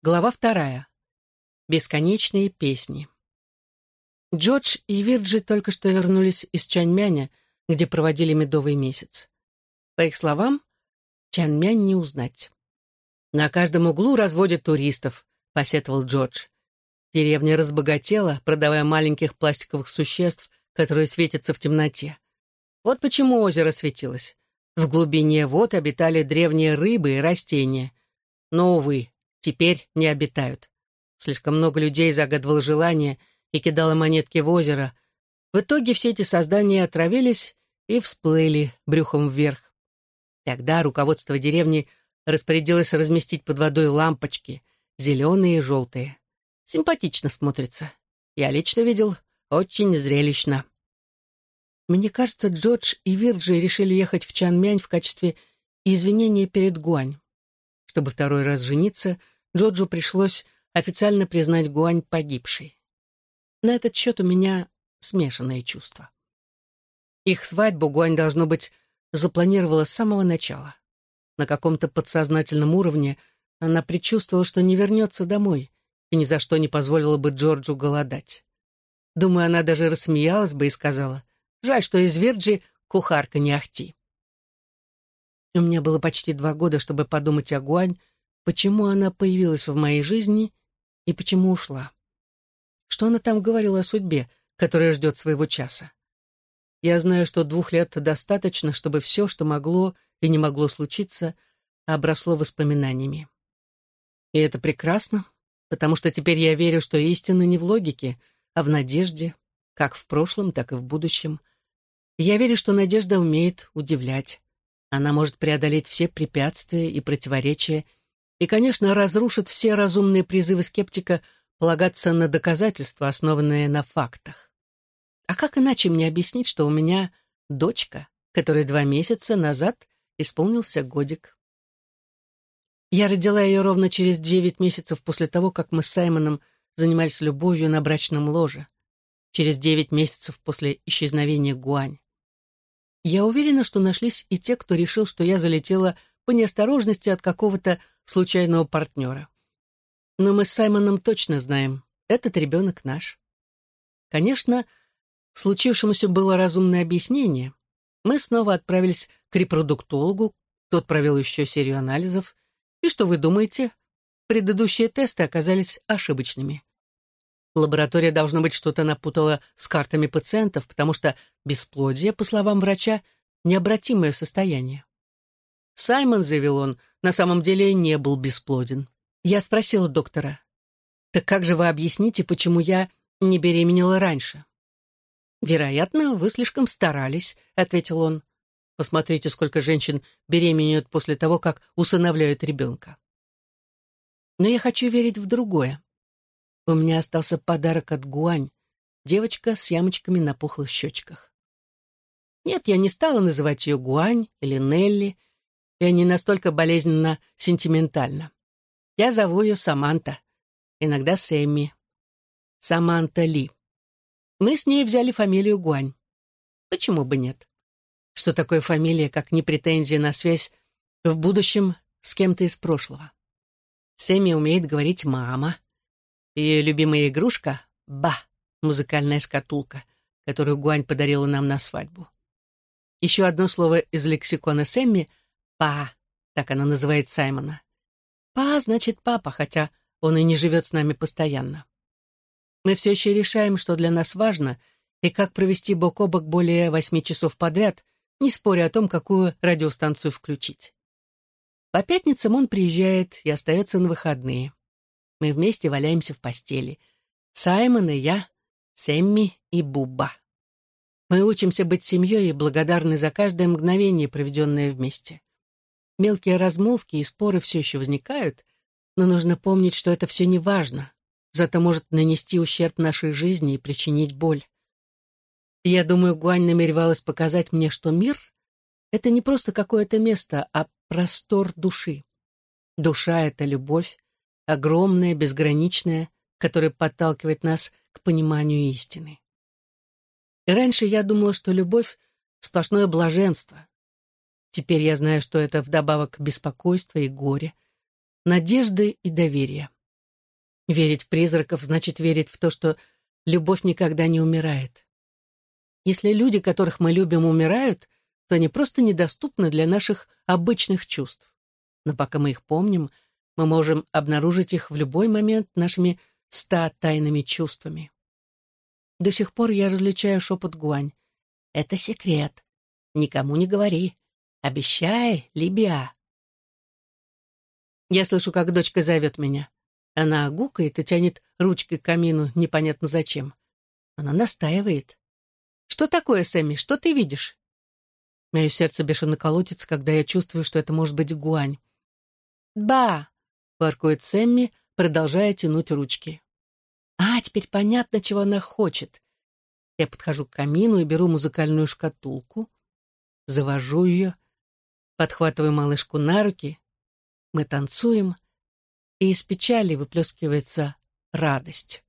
Глава вторая. Бесконечные песни. Джордж и Вирджи только что вернулись из Чаньмяня, где проводили медовый месяц. По их словам, Чаньмянь не узнать. «На каждом углу разводят туристов», — посетовал Джордж. Деревня разбогатела, продавая маленьких пластиковых существ, которые светятся в темноте. Вот почему озеро светилось. В глубине вод обитали древние рыбы и растения. Но, увы, теперь не обитают. Слишком много людей загадывало желание и кидало монетки в озеро. В итоге все эти создания отравились и всплыли брюхом вверх. Тогда руководство деревни распорядилось разместить под водой лампочки, зеленые и желтые. Симпатично смотрится. Я лично видел, очень зрелищно. Мне кажется, Джордж и Вирджи решили ехать в Чанмянь в качестве извинения перед Гуань. Чтобы второй раз жениться, Джорджу пришлось официально признать Гуань погибшей. На этот счет у меня смешанные чувства. Их свадьбу Гуань, должно быть, запланировала с самого начала. На каком-то подсознательном уровне она предчувствовала, что не вернется домой и ни за что не позволила бы Джорджу голодать. Думаю, она даже рассмеялась бы и сказала, «Жаль, что из Вирджи кухарка не ахти». У меня было почти два года, чтобы подумать о Гуань, почему она появилась в моей жизни и почему ушла. Что она там говорила о судьбе, которая ждет своего часа? Я знаю, что двух лет достаточно, чтобы все, что могло и не могло случиться, обросло воспоминаниями. И это прекрасно, потому что теперь я верю, что истина не в логике, а в надежде, как в прошлом, так и в будущем. я верю, что надежда умеет удивлять. Она может преодолеть все препятствия и противоречия и, конечно, разрушит все разумные призывы скептика полагаться на доказательства, основанные на фактах. А как иначе мне объяснить, что у меня дочка, которой два месяца назад исполнился годик? Я родила ее ровно через девять месяцев после того, как мы с Саймоном занимались любовью на брачном ложе, через девять месяцев после исчезновения Гуань. Я уверена, что нашлись и те, кто решил, что я залетела по неосторожности от какого-то случайного партнера. Но мы с Саймоном точно знаем, этот ребенок наш. Конечно, случившемуся было разумное объяснение. Мы снова отправились к репродуктологу, тот провел еще серию анализов. И что вы думаете? Предыдущие тесты оказались ошибочными. Лаборатория, должно быть, что-то напутала с картами пациентов, потому что бесплодие, по словам врача, необратимое состояние. Саймон, заявил он, на самом деле не был бесплоден. Я спросила доктора, «Так как же вы объясните, почему я не беременела раньше?» «Вероятно, вы слишком старались», — ответил он. «Посмотрите, сколько женщин беременеют после того, как усыновляют ребенка». Но я хочу верить в другое. У меня остался подарок от Гуань, девочка с ямочками на пухлых щечках. Нет, я не стала называть ее Гуань или Нелли, и не настолько болезненно сентиментально. Я зову ее Саманта, иногда Сэмми. Саманта Ли. Мы с ней взяли фамилию Гуань. Почему бы нет? Что такое фамилия, как не претензия на связь в будущем с кем-то из прошлого? Сэмми умеет говорить «мама», ее любимая игрушка — ба, музыкальная шкатулка, которую Гуань подарила нам на свадьбу. Еще одно слово из лексикона Сэмми — па, так она называет Саймона. Па значит папа, хотя он и не живет с нами постоянно. Мы все еще решаем, что для нас важно, и как провести бок о бок более восьми часов подряд, не споря о том, какую радиостанцию включить. По пятницам он приезжает и остается на выходные. Мы вместе валяемся в постели. Саймон и я, Сэмми и Буба. Мы учимся быть семьей и благодарны за каждое мгновение, проведенное вместе. Мелкие размолвки и споры все еще возникают, но нужно помнить, что это все не важно, зато может нанести ущерб нашей жизни и причинить боль. я думаю, Гуань намеревалась показать мне, что мир — это не просто какое-то место, а простор души. Душа — это любовь, огромное, безграничное, которое подталкивает нас к пониманию истины. И раньше я думала, что любовь — сплошное блаженство. Теперь я знаю, что это вдобавок беспокойство и горе, надежды и доверие. Верить в призраков значит верить в то, что любовь никогда не умирает. Если люди, которых мы любим, умирают, то они просто недоступны для наших обычных чувств. Но пока мы их помним, мы можем обнаружить их в любой момент нашими ста тайными чувствами. До сих пор я различаю шепот Гуань. «Это секрет. Никому не говори. Обещай, Либия». Я слышу, как дочка зовет меня. Она гукает и тянет ручкой к камину непонятно зачем. Она настаивает. «Что такое, Сэмми? Что ты видишь?» Мое сердце бешено колотится, когда я чувствую, что это может быть гуань. «Ба!» — воркует Сэмми, продолжая тянуть ручки. «А, теперь понятно, чего она хочет». Я подхожу к камину и беру музыкальную шкатулку, завожу ее, подхватываю малышку на руки, мы танцуем, и из печали выплескивается радость.